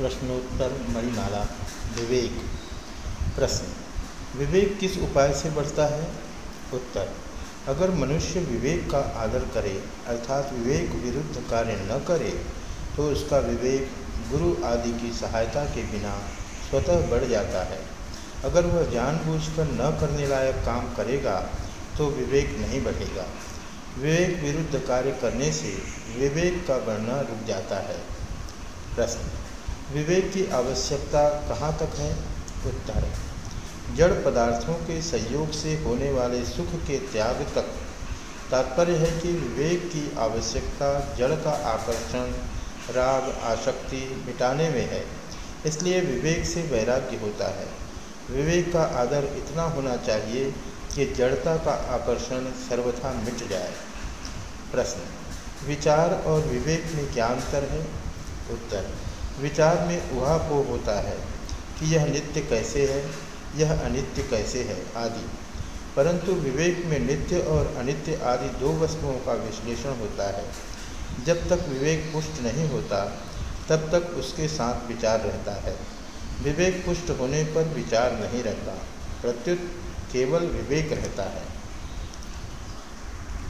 प्रश्नोत्तर मणिमाला। विवेक। प्रश्न। विवेक किस उपाय से बढ़ता है? उत्तर। अगर मनुष्य विवेक का आदर करे, अर्थात विवेक विरुद्ध कार्य न करे तो उसका विवेक गुरु आदि की सहायता के बिना स्वतः बढ़ जाता है। अगर वह जानबूझकर न करने लायक काम करेगा तो विवेक नहीं बढ़ेगा। विवेक विरुद्ध कार्य करने से विवेक का बढ़ना रुक जाता है। प्रश्न। विवेक की आवश्यकता कहाँ तक है? उत्तर, जड़ पदार्थों के संयोग से होने वाले सुख के त्याग तक। तात्पर्य है कि विवेक की आवश्यकता जड़ का आकर्षण, राग, आसक्ति मिटाने में है, इसलिए विवेक से वैराग्य होता है। विवेक का आदर इतना होना चाहिए कि जड़ता का आकर्षण सर्वथा मिट जाए। प्रश्न, विचार और विवेक में क्या अंतर है? उत्तर विचार में उहापोह होता है कि यह नित्य कैसे है, यह अनित्य कैसे है आदि। परंतु विवेक में नित्य और अनित्य आदि दो वस्तुओं का विश्लेषण होता है। जब तक विवेक पुष्ट नहीं होता, तब तक उसके साथ विचार रहता है। विवेक पुष्ट होने पर विचार नहीं रहता। प्रत्युत केवल विवेक रहता है।